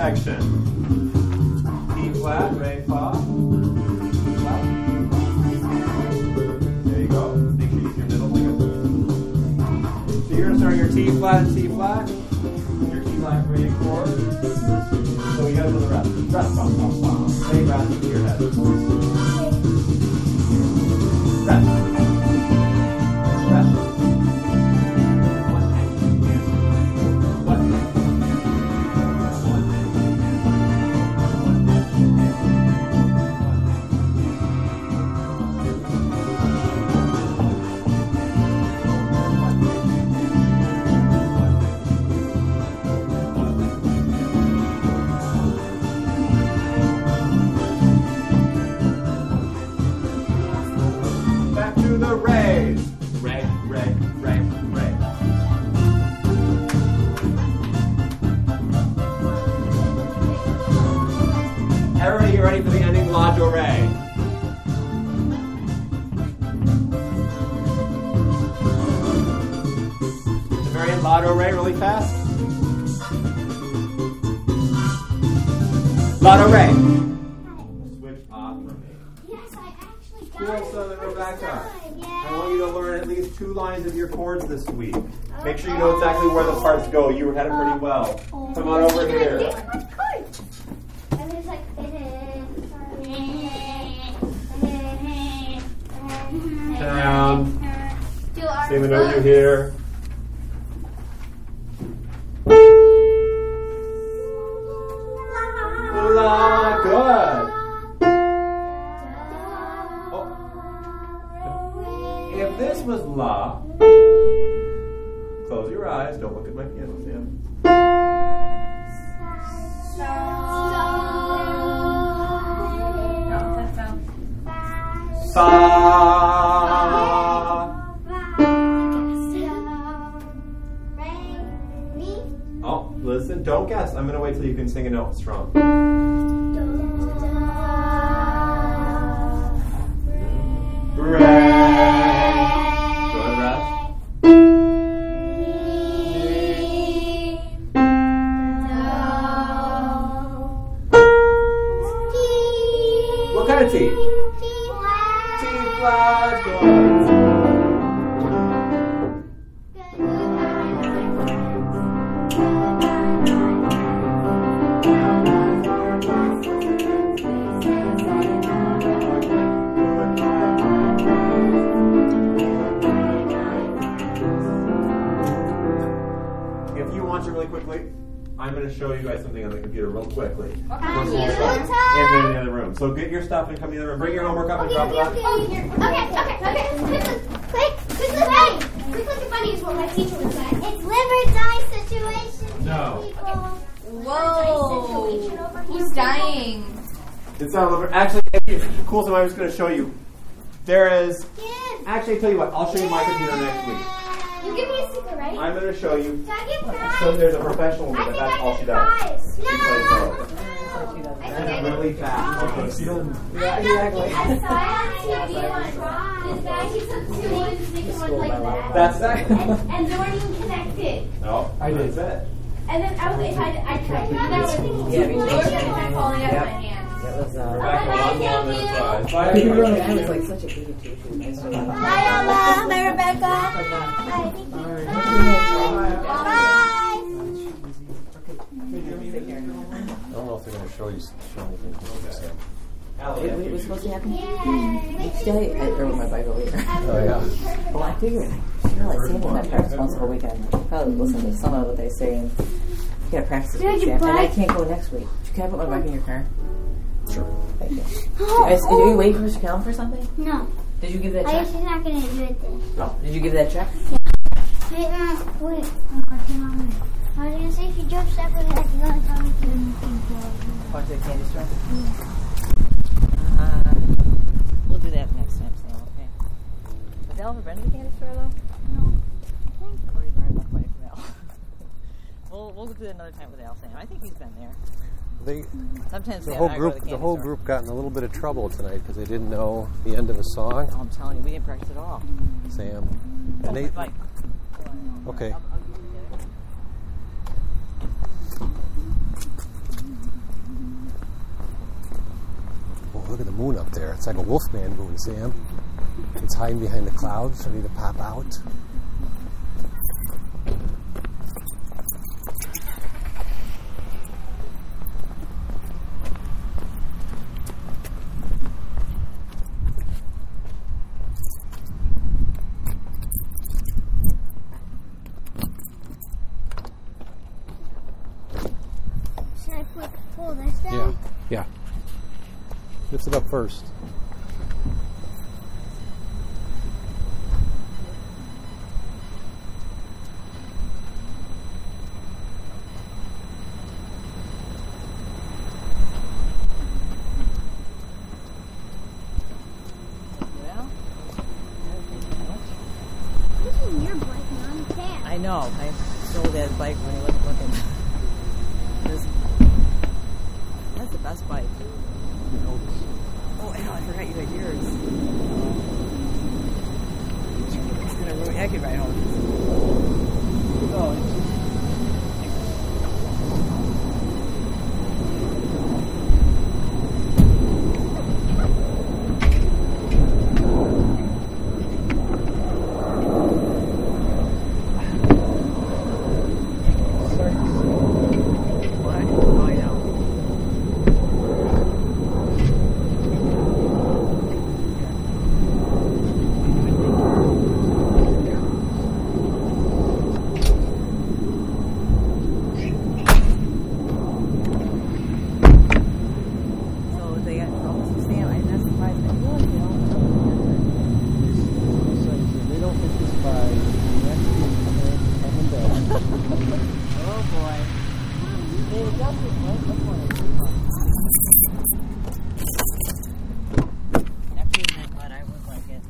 section. the Rays. Ray, Ray, Ray, Ray. Everybody, you ready for the ending La Dorée? The very La Dorée really fast. Lotto ray. two lines of your chords this week. Make sure you know exactly where the parts go. You were headed pretty well. Come on over here. Down. See the note you hear. I'm going to wait till you can sing a note strong. Cool. So I going to show you. There is. Kids. Actually, I tell you what. I'll show you my computer next week. You give me a secret, right? I'm going to show you. Can I get? So there's a professional, I but that's all she does. prize. She plays No. those. I think I That's get really fast. Okay, so you don't- I exactly. I saw it on TV once. This guy, he took two ones, making one like that. That's that. and, and they weren't even connected. No, I did that. And then I was, if I, I tried to that, I was thinking, Yeah, me two too. I'm falling out of my hand. That was, uh, Rebecca, one more than a prize. Bye, I think everybody. really, was like such a goody two shoes. I used to love it. Hi, Ella. Hi, Rebecca. Bye. Take. I don't know if they're going to show you show anything. Sam. Allie, Wait, wait, what's supposed to happen? Each day, I rode my bike over here. Oh yeah. Well, I figured, sure, like Sam does that practice once a week. I probably listen to some of what they say and you gotta practice this Did week, you Sam. And I can't go next week. You Can I put my bike in your car? Sure. Thank you. Is, are you waiting for Mr. Callan for something? No, Did you give that I check? guess she's not gonna do it this. No. Did you give that check? Wait, uh, wait. Oh, I can't- I was gonna say if you drove separately, I can go and tell me to. Walk to the candy store? Uh, we'll do that next time, Sam, okay? Has Al ever been to the candy store, though? No. I've already learned enough money from Al. we'll, we'll do it another time with Al, Sam. I think he's been there. They, Sometimes the whole and I go to group, the, the whole store. group got in a little bit of trouble tonight because they didn't know the end of a song. Oh, I'm telling you, we didn't practice at all. Sam, Oh, they. Okay. I'll, I'll give you the other. Oh, look at the moon up there. It's like a wolfman moon, Sam. It's hiding behind the clouds, ready to pop out. Should I put, pull this Yeah. down? Yeah. Lift it up first. Well, This is your bike, Mom. I know. I stole that bike when he wasn't looking. The best bike. Oh, hell, I forgot you had yours. It's gonna ruin. I could ride home. Oh, what? Oh, I know. So they got trouble. Sam, I that's surprised. I feel like they don't know. They don't get this by Oh boy. They got this right before After you met Bud, I was like it.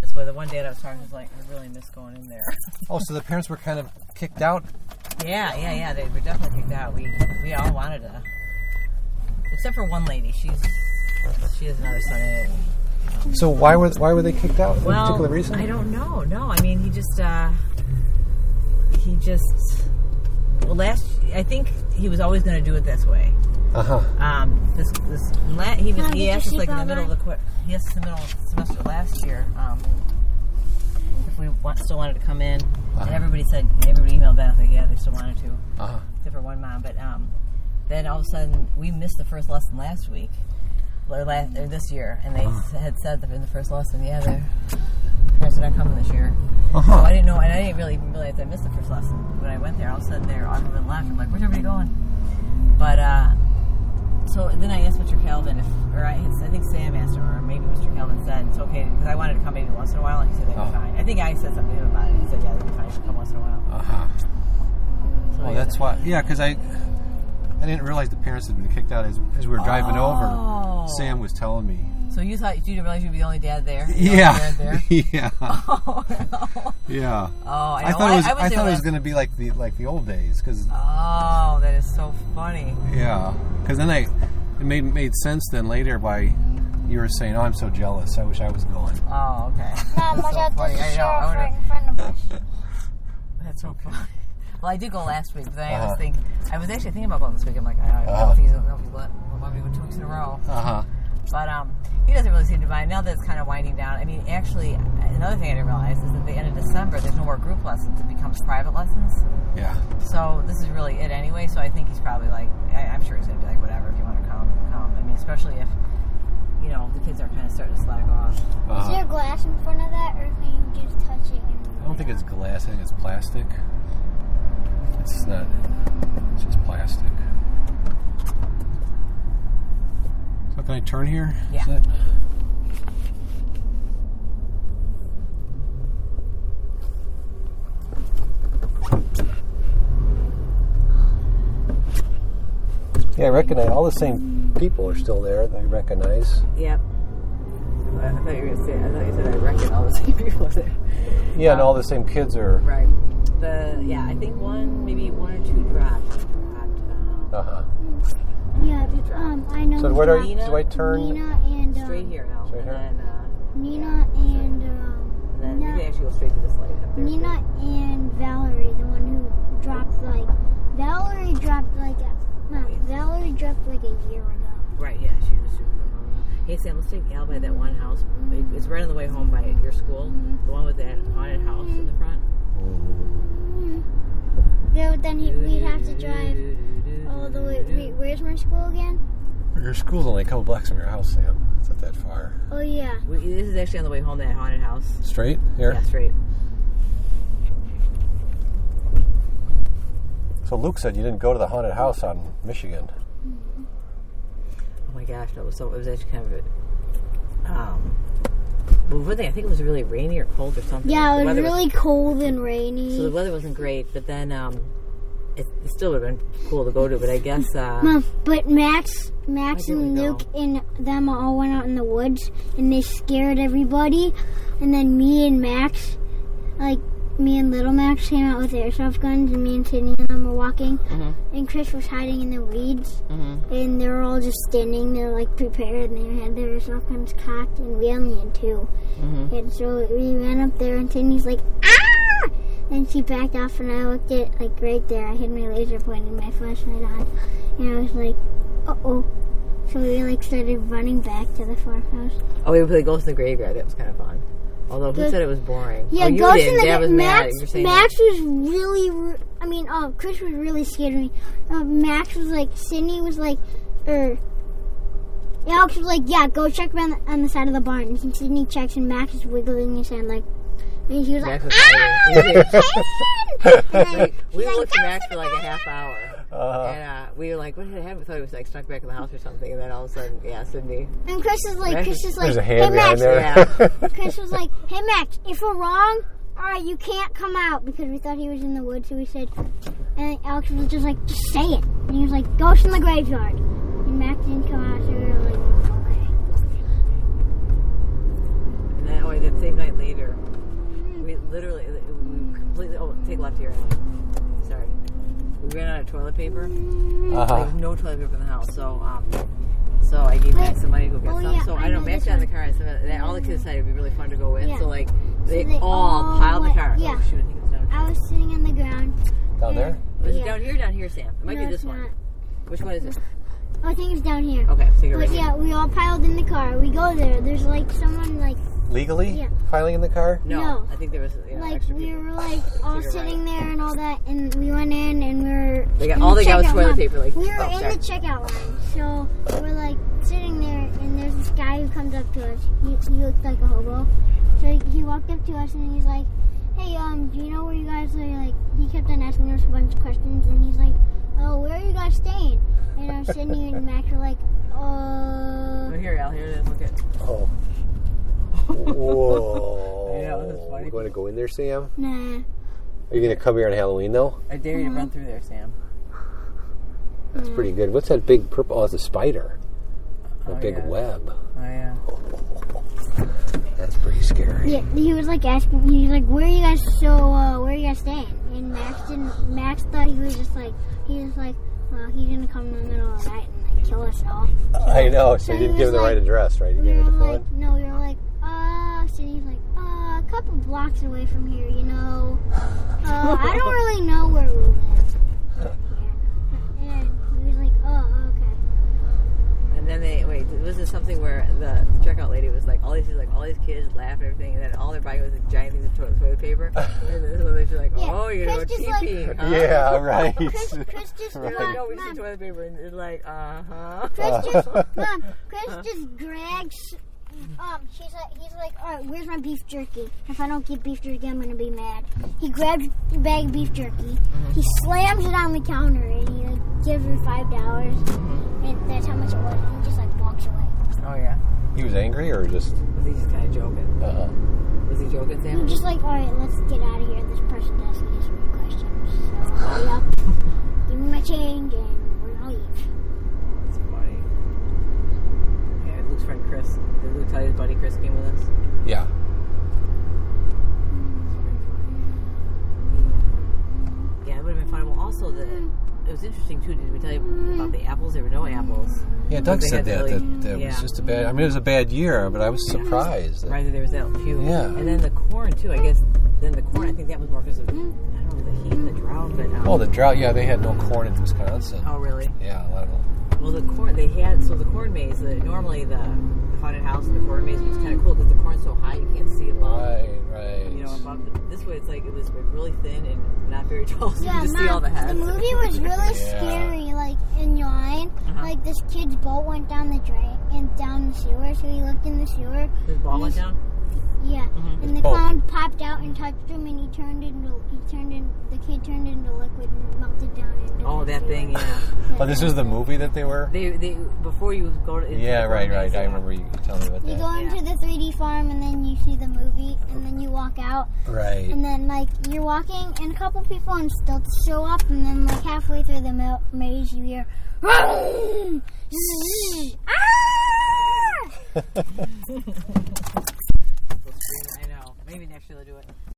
That's why the one day that I was like, I really miss going in there. Oh, so the parents were kind of kicked out. yeah, yeah, yeah. They were definitely kicked out. We we all wanted to, except for one lady. She's she has another son in it. So why were why were they kicked out? Any Well, particular reason? I don't know. No, I mean he just uh he just well last I think he was always going to do it this way. Uh huh. Um, this this la- he was Mom, he asked us like in the middle of the qu- he asked us in the middle of the semester last year um, if we want, still wanted to come in, and everybody said everybody emailed back like yeah they still wanted to, Uh huh. except for one mom. But um, then all of a sudden we missed the first lesson last week or last or this year, and they s had said that in the first lesson yeah they're parents are not coming this year. So Uh-huh. I didn't know, and I didn't really even realize I missed the first lesson. When I went there, all of a sudden they're all everyone left. I'm like, where's everybody going? But uh, so then I asked Mr. Calvin if, or I, I think Sam asked him, or maybe Mr. Calvin said it's okay because I wanted to come maybe once in a while, and he said they'd be Oh. fine. I think I said something to him about it. He said, yeah, they'd be fine. You come once in a while. Uh huh. So Well, that's why. Yeah, because I I didn't realize the parents had been kicked out as, as we were driving Oh. over. Sam was telling me. So you thought you didn't realize you'd be the only dad there? The Yeah. dad there? yeah. Oh, no. Yeah. Oh, I. I thought it was. I, I, was thought it was last- going to be like the like the old days, because Oh, that is so funny. yeah, because then I it made made sense then later why you were saying, "Oh, I'm so jealous. I wish I was going." Oh, okay. Mom, watch so out, funny. there's a I know. I sheriff would've- right in front of us. That's so funny. Well, I did go last week, but then I Uh-huh. was think I was actually thinking about going this week. I'm like, I don't know if he's, I don't know if he's let, want me to go two weeks in a row. Uh huh. But um, he doesn't really seem to mind now that it's kind of winding down. I mean, actually, another thing I didn't realize is at the end of December, there's no more group lessons; it becomes private lessons. Yeah. So this is really it anyway. So I think he's probably like, I, I'm sure he's gonna be like, whatever. If you want to come, come. I mean, especially if you know the kids are kind of starting to slack off. Is Uh-huh. there glass in front of that, or can you just touch it? And I don't think it's glass. I think it's plastic. It's not. It's just plastic. So can I turn here? Yeah. Is that- Yeah, I recognize all the same people are still there. that I recognize. Yep. I thought you were gonna say. I thought you said I reckon all the same people there. Yeah, and all the same kids are. Right. The yeah, I think one maybe one or two dropped. dropped um, Uh huh. Yeah, um, I know. So where do I, Nina? do I turn? Nina and um, straight here now, Straight and here? then uh, Nina and um, and then you can actually go straight to this light up there. Nina and Valerie, the one who dropped like Valerie dropped like a no, Valerie dropped like a year ago. Right. Yeah, she was super. Hey Sam, let's take Al by that one house. It's right on the way home by your school. The one with that haunted house in the front. Though then he, we'd have to drive all the way. Wait, where's my school again? Your school's only a couple blocks from your house, Sam. It's not that far. Oh yeah. We, this is actually on the way home. To that haunted house. Straight here. Yeah, straight. So Luke said you didn't go to the haunted house on Michigan. Oh my gosh, no. So it was actually kind of a. Um, well, one thing I think it was really rainy or cold or something. Yeah, it was really cold and rainy. so the weather wasn't great, but then um, it, it still would have been cool to go to. But I guess uh, Mom, but Max, Max and go? Luke and them all went out in the woods and they scared everybody. And then me and Max, like me and little Max, came out with airsoft guns, and me and Sydney and them were walking. Mhm. And Chris was hiding in the weeds, mhm. and they were all just standing there like prepared, and they had their airsoft guns cocked, and we only had 2 Mhm. And so we ran up there, and Sydney's like, ah! And she backed off, and I looked at like right there. I had my laser pointed, my flashlight on, and I was like, uh oh. So we like started running back to the farmhouse. oh, we were played Ghost in the Graveyard. That was kind of fun. Although who said it was boring? Yeah, oh, you Ghost did. in the Dad was Max. mad. Max was really. re- I mean, oh, Chris was really scared of me. Uh, Max was like, Sydney was like, er. Alex was like, yeah, go check around the, on the side of the barn. And Sydney checks, and Max is wiggling his hand like, and she was Max like, was ah, hiding. you! And then we like, looked at Max for like a half hour. Uh-huh. And uh, we were like, what did it happen? We thought he was like stuck back in the house or something. And then all of a sudden, yeah, Sydney. And Chris is like, Chris is- is like, hey Max, there. Yeah. Chris was like, "Hey Max, if we're wrong, all right, you can't come out because we thought he was in the woods." So we said, and Alex was just like, "Just say it." And he was like, "Ghost in the graveyard." And Max didn't come out, so we were like, "Okay." And then, oh, that same night later, we literally, we completely, oh, take left here. Sorry. We ran out of toilet paper. There Uh-huh. was no toilet paper in the house. So, um, so I gave Max some money to go get Oh, some. yeah, so I, I don't know, know Max got in the car and said that all the kids decided it'd be really fun to go with. Yeah. So, like, they, they all all piled the car. yeah. Oh, shoot, I think it's down I was sitting on the ground. Down there? Was it down here or down here, Sam? It might No, be this one. not. Which one is it? Oh, I think it's down here. Okay, so you're But right. yeah, we all piled in the car. We go there. There's like someone like Legally? Yeah. Filing in the car? No, No. I think there was you know, like extra we people. were like all sitting right. there and all that, and we went in and we were. They got- all the they got was toilet line. paper, like- we were oh, in sorry. the checkout line, so we're like sitting there, and there's this guy who comes up to us. He, he looks like a hobo, So he, he walked up to us and he's like, "Hey, um, do you know where you guys are?" Like, he kept on asking us a bunch of questions, and he's like, "Oh, where are you guys staying?" And I'm Sydney and Max are like, "Uh." Oh, here, Al. Here it is. Look at. Oh. Whoa. Yeah, that's funny. You going to go in there, Sam? Nah. Are you going to come here on Halloween, though? I dare you to run through there, Sam. That's pretty good. What's that big purple? Oh, it's a spider. A Oh, big yeah. web. Oh yeah. That's pretty scary. Yeah, he was like asking. He's like, "Where are you guys? So, uh, where are you guys staying?" And Max didn't. Max thought he was just like, he was like, "Well, he's gonna come in the middle of the night and like kill us all." I know. So you he didn't give was the right address, right? You We gave were it the like, phone? no, we were like, so he's like, uh, a couple blocks away from here, you know. Uh, I don't really know where we live. And he was like, oh, okay. And then they wait. Was this something where the checkout lady was like, all these like all these kids laugh and everything, and then all they're buying was like giant things of toilet, toilet paper, and then so they're like, Yeah, oh, you're gonna go Chris like- huh? Yeah, right. Chris, Chris just, Right. Like, no, we see toilet paper, and it's like, uh huh. Chris just, Mom, Chris just drags. Um, she's like, he's like, all right, where's my beef jerky? If I don't get beef jerky, I'm gonna be mad. He grabs the bag of beef jerky, he slams it on the counter, and he like gives her five dollars, and that's how much it was. And he just like walks away. Oh yeah. He was angry or just. Was he just kind of joking? Uh, huh. Was he joking, Sam? I'm just like, all right, let's get out of here. This person's asking us weird questions. So hurry up, give me my change, and we're gonna leave. That's funny. Yeah, Luke's friend Chris. Did Luke tell you his buddy Chris came with us? yeah. Yeah, it would have been fun. Well, also the it was interesting too. Did we tell you about the apples? There were no apples. Yeah, Doug said that. really- that, that yeah. was just a bad. I mean, it was a bad year, but I was surprised. that- Right, there was that few. Yeah. And then the corn too. I guess then the corn. I think that was more because of I don't know the heat and the drought. But um, Oh, the drought. Yeah, they had no corn in Wisconsin. oh really? Yeah, a lot of them. Well, the corn they had so the corn maze. The, normally the haunted house and the corn maze was kind of cool because the corn's so high you can't see above. Right, right. You know, above the, this way it's like it was really thin and not very tall, so Yeah, you just see all Mom, the heads. the movie was really Yeah. scary. Like in your line, Uh-huh. like this kid's boat went down the drain and down the sewer. So he looked in the sewer. The ball went down. Yeah, Mhm. and the boat. clown popped out and touched him, and he turned into he turned in the kid turned into liquid and melted down into. Oh, that sewer. thing. Yeah. Oh, this was the movie that they were. They they before you go to into Yeah, the right, right. I remember you telling me about You that. You go into the 3D farm and then you see the movie and then you walk out Right. and then like you're walking and a couple people on stilts show up and then like halfway through the ma- maze you hear ah!" I know. Maybe next year they'll do it.